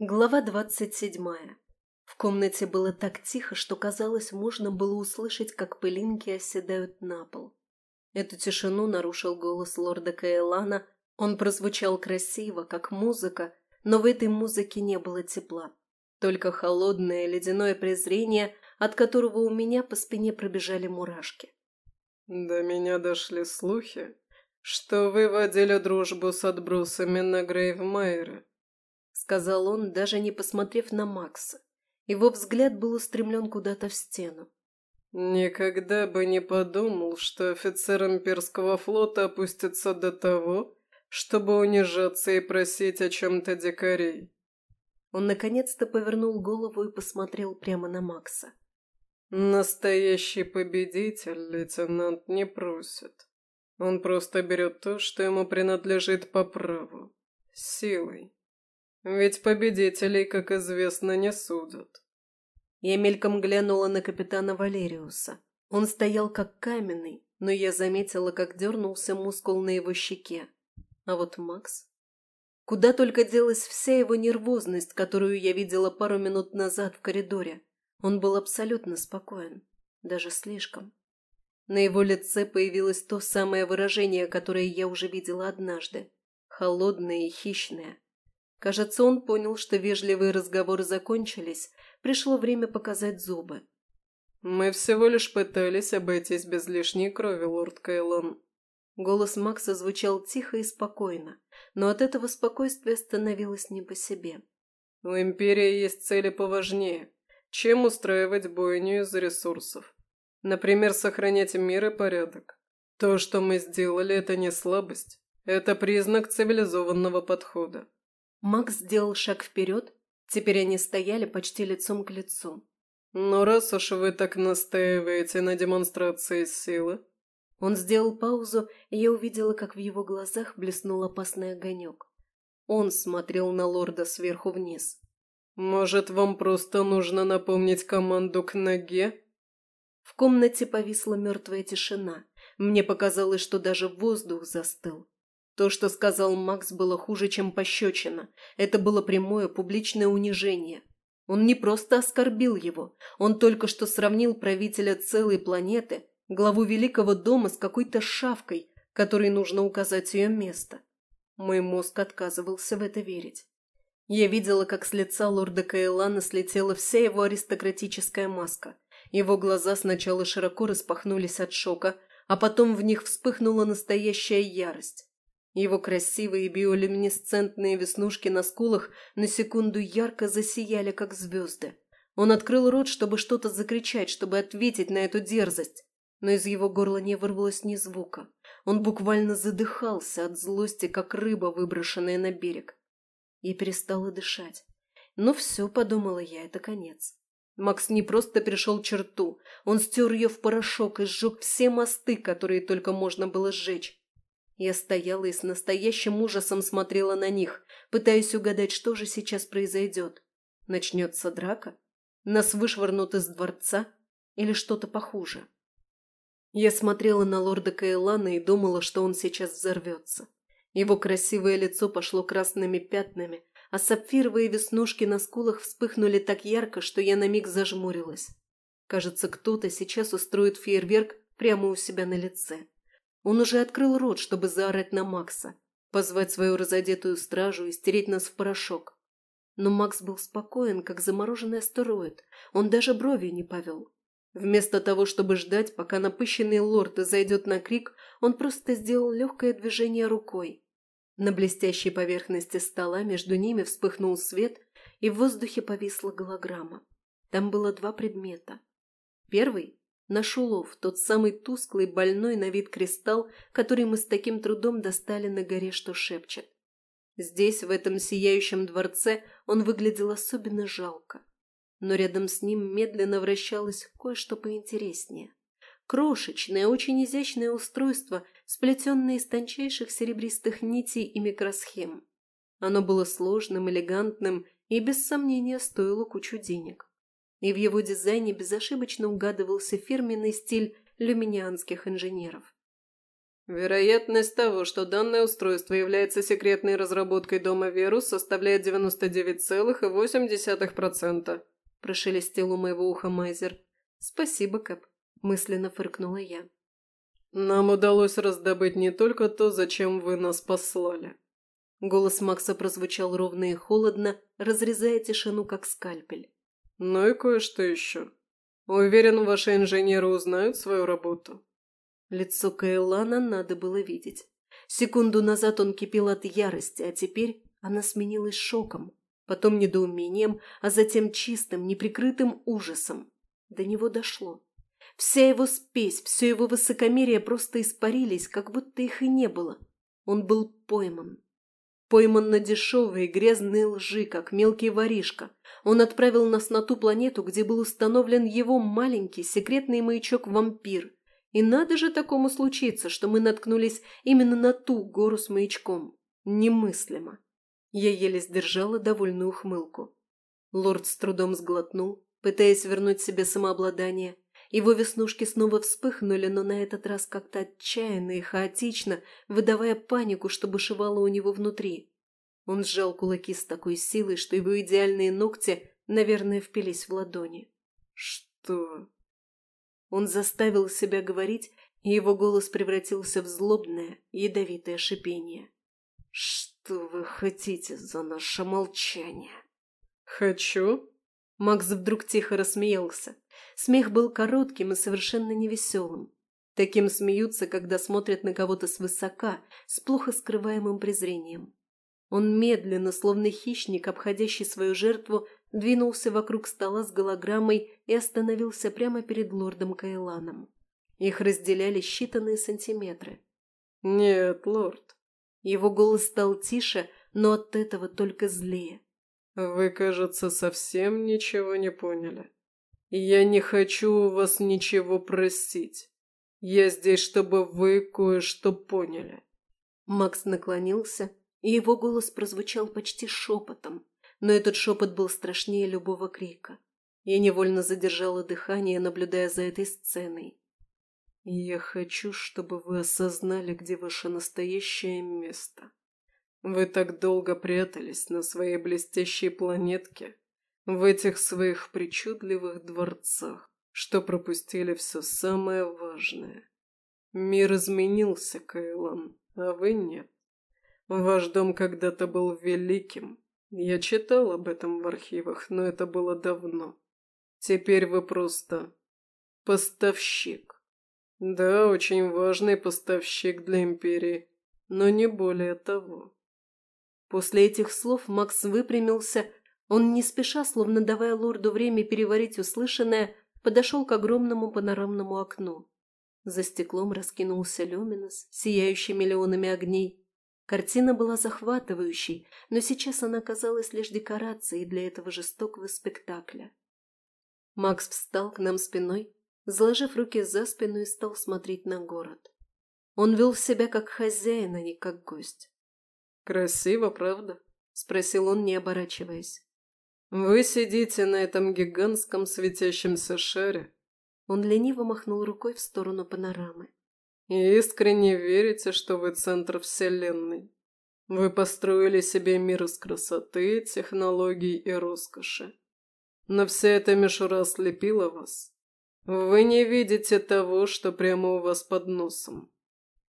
Глава двадцать седьмая. В комнате было так тихо, что казалось, можно было услышать, как пылинки оседают на пол. Эту тишину нарушил голос лорда Каэлана. Он прозвучал красиво, как музыка, но в этой музыке не было тепла. Только холодное ледяное презрение, от которого у меня по спине пробежали мурашки. «До меня дошли слухи, что вы водили дружбу с отбросами на Грейвмайре», сказал он, даже не посмотрев на Макса. Его взгляд был устремлен куда-то в стену. «Никогда бы не подумал, что офицер имперского флота опустится до того, чтобы унижаться и просить о чем-то дикарей». Он наконец-то повернул голову и посмотрел прямо на Макса. «Настоящий победитель, лейтенант, не просит. Он просто берет то, что ему принадлежит по праву, силой. Ведь победителей, как известно, не судят. Я мельком глянула на капитана Валериуса. Он стоял как каменный, но я заметила, как дернулся мускул на его щеке. А вот Макс... Куда только делась вся его нервозность, которую я видела пару минут назад в коридоре. Он был абсолютно спокоен. Даже слишком. На его лице появилось то самое выражение, которое я уже видела однажды. Холодное и хищное. Кажется, он понял, что вежливые разговоры закончились, пришло время показать зубы. «Мы всего лишь пытались обойтись без лишней крови, лорд Кайлон». Голос Макса звучал тихо и спокойно, но от этого спокойствия становилось не по себе. «У Империи есть цели поважнее, чем устраивать бойню из-за ресурсов. Например, сохранять мир и порядок. То, что мы сделали, это не слабость, это признак цивилизованного подхода. Макс сделал шаг вперед, теперь они стояли почти лицом к лицу. «Ну, раз уж вы так настаиваете на демонстрации силы...» Он сделал паузу, и я увидела, как в его глазах блеснул опасный огонек. Он смотрел на лорда сверху вниз. «Может, вам просто нужно напомнить команду к ноге?» В комнате повисла мертвая тишина. Мне показалось, что даже воздух застыл. То, что сказал Макс, было хуже, чем пощечина. Это было прямое публичное унижение. Он не просто оскорбил его, он только что сравнил правителя целой планеты, главу великого дома с какой-то шавкой, которой нужно указать ее место. Мой мозг отказывался в это верить. Я видела, как с лица лорда Каэлана слетела вся его аристократическая маска. Его глаза сначала широко распахнулись от шока, а потом в них вспыхнула настоящая ярость. Его красивые биолюминесцентные веснушки на скулах на секунду ярко засияли, как звезды. Он открыл рот, чтобы что-то закричать, чтобы ответить на эту дерзость, но из его горла не вырвалось ни звука. Он буквально задыхался от злости, как рыба, выброшенная на берег. Я перестала дышать. «Ну все», — подумала я, — «это конец». Макс не просто перешел черту, он стер ее в порошок и сжег все мосты, которые только можно было сжечь. Я стояла и с настоящим ужасом смотрела на них, пытаясь угадать, что же сейчас произойдет. Начнется драка? Нас вышвырнут из дворца? Или что-то похуже? Я смотрела на лорда Каэлана и думала, что он сейчас взорвется. Его красивое лицо пошло красными пятнами, а сапфировые веснушки на скулах вспыхнули так ярко, что я на миг зажмурилась. Кажется, кто-то сейчас устроит фейерверк прямо у себя на лице. Он уже открыл рот, чтобы заорать на Макса, позвать свою разодетую стражу и стереть нас в порошок. Но Макс был спокоен, как замороженный астероид. Он даже брови не повел. Вместо того, чтобы ждать, пока напыщенный лорд зайдет на крик, он просто сделал легкое движение рукой. На блестящей поверхности стола между ними вспыхнул свет, и в воздухе повисла голограмма. Там было два предмета. Первый Наш улов, тот самый тусклый, больной на вид кристалл, который мы с таким трудом достали на горе, что шепчет. Здесь, в этом сияющем дворце, он выглядел особенно жалко. Но рядом с ним медленно вращалось кое-что поинтереснее. Крошечное, очень изящное устройство, сплетенное из тончайших серебристых нитей и микросхем. Оно было сложным, элегантным и, без сомнения, стоило кучу денег и в его дизайне безошибочно угадывался фирменный стиль люминианских инженеров. Вероятность того, что данное устройство является секретной разработкой дома Верус, составляет 99,8%. Прошелестел у моего уха Майзер. Спасибо, Кэп. Мысленно фыркнула я. Нам удалось раздобыть не только то, зачем вы нас послали. Голос Макса прозвучал ровно и холодно, разрезая тишину, как скальпель. Ну и кое-что еще. Уверен, ваши инженеры узнают свою работу. Лицо Каэлана надо было видеть. Секунду назад он кипел от ярости, а теперь она сменилась шоком, потом недоумением, а затем чистым, неприкрытым ужасом. До него дошло. Вся его спесь, все его высокомерие просто испарились, как будто их и не было. Он был пойман. Пойман на дешевые грязные лжи, как мелкий воришка. Он отправил нас на ту планету, где был установлен его маленький секретный маячок-вампир. И надо же такому случиться, что мы наткнулись именно на ту гору с маячком. Немыслимо. Я еле сдержала довольную ухмылку. Лорд с трудом сглотнул, пытаясь вернуть себе самообладание. Его веснушки снова вспыхнули, но на этот раз как-то отчаянно и хаотично, выдавая панику, что бушевало у него внутри. Он сжал кулаки с такой силой, что его идеальные ногти, наверное, впились в ладони. «Что?» Он заставил себя говорить, и его голос превратился в злобное, ядовитое шипение. «Что вы хотите за наше молчание?» «Хочу?» Макс вдруг тихо рассмеялся. Смех был коротким и совершенно невеселым. Таким смеются, когда смотрят на кого-то свысока, с плохо скрываемым презрением. Он медленно, словно хищник, обходящий свою жертву, двинулся вокруг стола с голограммой и остановился прямо перед лордом Кайланом. Их разделяли считанные сантиметры. «Нет, лорд». Его голос стал тише, но от этого только злее. «Вы, кажется, совсем ничего не поняли. Я не хочу у вас ничего просить. Я здесь, чтобы вы кое-что поняли». Макс наклонился, и его голос прозвучал почти шепотом, но этот шепот был страшнее любого крика. Я невольно задержала дыхание, наблюдая за этой сценой. «Я хочу, чтобы вы осознали, где ваше настоящее место. Вы так долго прятались на своей блестящей планетке, в этих своих причудливых дворцах, что пропустили все самое важное. Мир изменился, Кайлан, а вы нет. Ваш дом когда-то был великим. Я читал об этом в архивах, но это было давно. Теперь вы просто поставщик. Да, очень важный поставщик для Империи, но не более того. После этих слов Макс выпрямился. Он не спеша, словно давая лорду время переварить услышанное, подошел к огромному панорамному окну. За стеклом раскинулся люминос, сияющий миллионами огней. Картина была захватывающей, но сейчас она казалась лишь декорацией для этого жестокого спектакля. Макс встал к нам спиной, заложив руки за спину и стал смотреть на город. Он вел себя как хозяин, а не как гость. «Красиво, правда?» – спросил он, не оборачиваясь. «Вы сидите на этом гигантском светящемся шаре». Он лениво махнул рукой в сторону панорамы. «И искренне верите, что вы центр Вселенной. Вы построили себе мир из красоты, технологий и роскоши. Но вся эта мишура слепила вас. Вы не видите того, что прямо у вас под носом».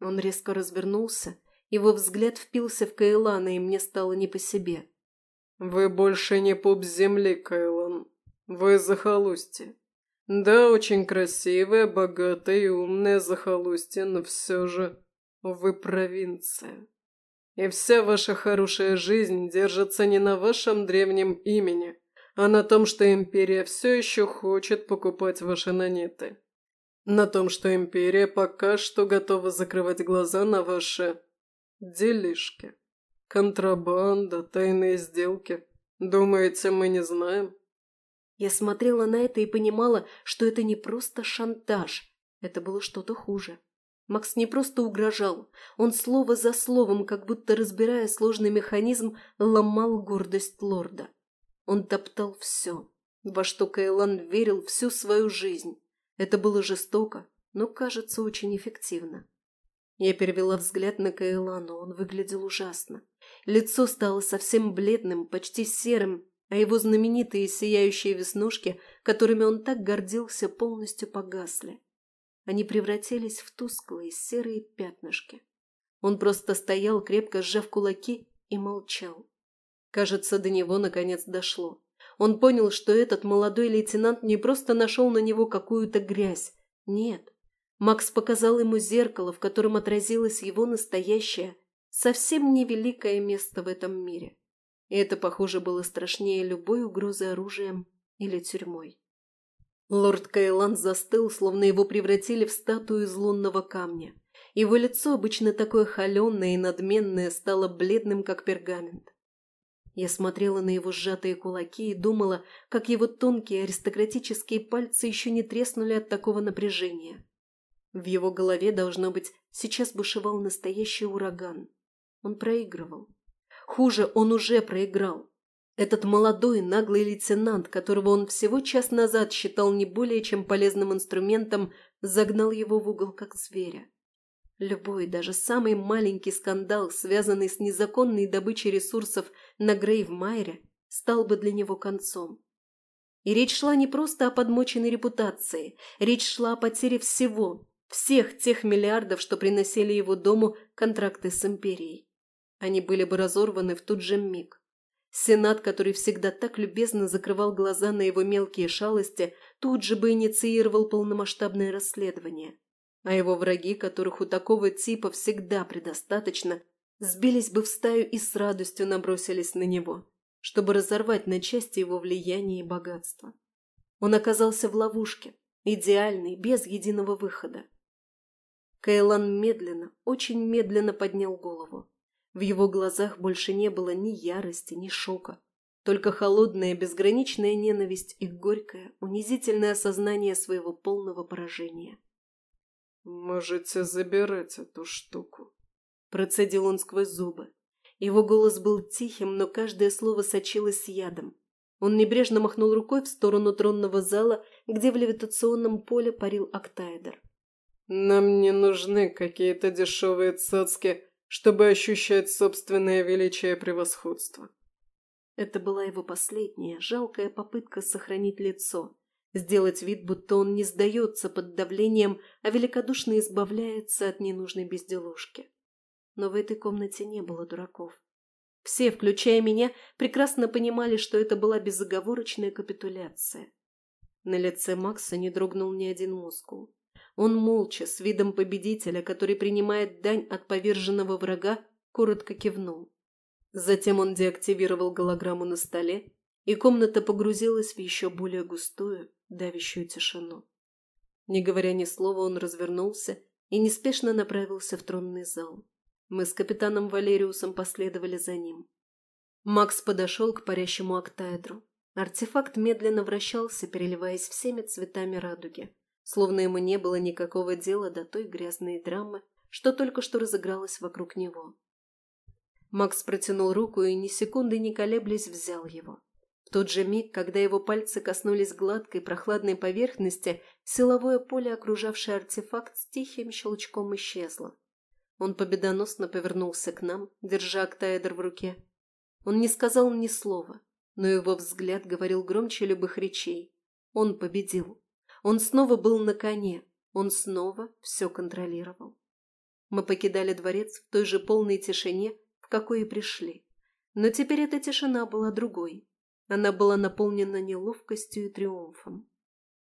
Он резко развернулся его взгляд впился в Кайлана, и мне стало не по себе. «Вы больше не пуп земли, Кайлан. Вы захолустье. Да, очень красивое, богатое и умное захолустье, но все же вы провинция. И вся ваша хорошая жизнь держится не на вашем древнем имени, а на том, что Империя все еще хочет покупать ваши нанеты. На том, что Империя пока что готова закрывать глаза на ваши Делишки. Контрабанда, тайные сделки. Думаете, мы не знаем? Я смотрела на это и понимала, что это не просто шантаж. Это было что-то хуже. Макс не просто угрожал. Он слово за словом, как будто разбирая сложный механизм, ломал гордость лорда. Он топтал все, во что Кайлан верил всю свою жизнь. Это было жестоко, но, кажется, очень эффективно. Я перевела взгляд на Каэлану, он выглядел ужасно. Лицо стало совсем бледным, почти серым, а его знаменитые сияющие веснушки, которыми он так гордился, полностью погасли. Они превратились в тусклые серые пятнышки. Он просто стоял, крепко сжав кулаки, и молчал. Кажется, до него наконец дошло. Он понял, что этот молодой лейтенант не просто нашел на него какую-то грязь. Нет. Макс показал ему зеркало, в котором отразилось его настоящее, совсем невеликое место в этом мире. И это, похоже, было страшнее любой угрозы оружием или тюрьмой. Лорд Кайлан застыл, словно его превратили в статую из лунного камня. Его лицо, обычно такое холеное и надменное, стало бледным, как пергамент. Я смотрела на его сжатые кулаки и думала, как его тонкие аристократические пальцы еще не треснули от такого напряжения. В его голове, должно быть, сейчас бушевал настоящий ураган. Он проигрывал. Хуже, он уже проиграл. Этот молодой, наглый лейтенант, которого он всего час назад считал не более чем полезным инструментом, загнал его в угол, как зверя. Любой, даже самый маленький скандал, связанный с незаконной добычей ресурсов на Грейв-Майре, стал бы для него концом. И речь шла не просто о подмоченной репутации, речь шла о потере всего, всех тех миллиардов, что приносили его дому контракты с империей. Они были бы разорваны в тот же миг. Сенат, который всегда так любезно закрывал глаза на его мелкие шалости, тут же бы инициировал полномасштабное расследование. А его враги, которых у такого типа всегда предостаточно, сбились бы в стаю и с радостью набросились на него, чтобы разорвать на части его влияние и богатство. Он оказался в ловушке, идеальный, без единого выхода. Кайлан медленно, очень медленно поднял голову. В его глазах больше не было ни ярости, ни шока, только холодная безграничная ненависть и горькое, унизительное осознание своего полного поражения. «Можете забирать эту штуку», – процедил он сквозь зубы. Его голос был тихим, но каждое слово сочилось ядом. Он небрежно махнул рукой в сторону тронного зала, где в левитационном поле парил Октайдер. «Нам не нужны какие-то дешевые цацки чтобы ощущать собственное величие и превосходство. Это была его последняя, жалкая попытка сохранить лицо, сделать вид, будто он не сдается под давлением, а великодушно избавляется от ненужной безделушки. Но в этой комнате не было дураков. Все, включая меня, прекрасно понимали, что это была безоговорочная капитуляция. На лице Макса не дрогнул ни один мускул. Он молча, с видом победителя, который принимает дань от поверженного врага, коротко кивнул. Затем он деактивировал голограмму на столе, и комната погрузилась в еще более густую, давящую тишину. Не говоря ни слова, он развернулся и неспешно направился в тронный зал. Мы с капитаном Валериусом последовали за ним. Макс подошел к парящему октаэдру. Артефакт медленно вращался, переливаясь всеми цветами радуги словно ему не было никакого дела до той грязной драмы, что только что разыгралась вокруг него. Макс протянул руку и ни секунды не колеблясь взял его. В тот же миг, когда его пальцы коснулись гладкой прохладной поверхности, силовое поле, окружавшее артефакт, с тихим щелчком исчезло. Он победоносно повернулся к нам, держа октаэдр в руке. Он не сказал ни слова, но его взгляд говорил громче любых речей. Он победил. Он снова был на коне, он снова все контролировал. Мы покидали дворец в той же полной тишине, в какой и пришли. Но теперь эта тишина была другой. Она была наполнена неловкостью и триумфом.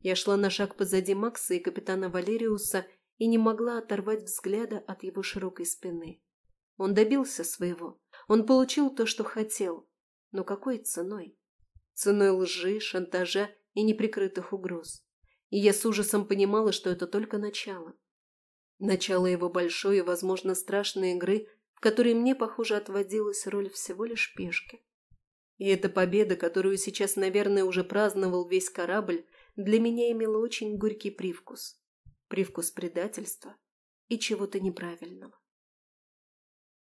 Я шла на шаг позади Макса и капитана Валериуса и не могла оторвать взгляда от его широкой спины. Он добился своего. Он получил то, что хотел. Но какой ценой? Ценой лжи, шантажа и неприкрытых угроз и я с ужасом понимала, что это только начало. Начало его большой и, возможно, страшной игры, в которой мне, похоже, отводилась роль всего лишь пешки. И эта победа, которую сейчас, наверное, уже праздновал весь корабль, для меня имела очень горький привкус. Привкус предательства и чего-то неправильного.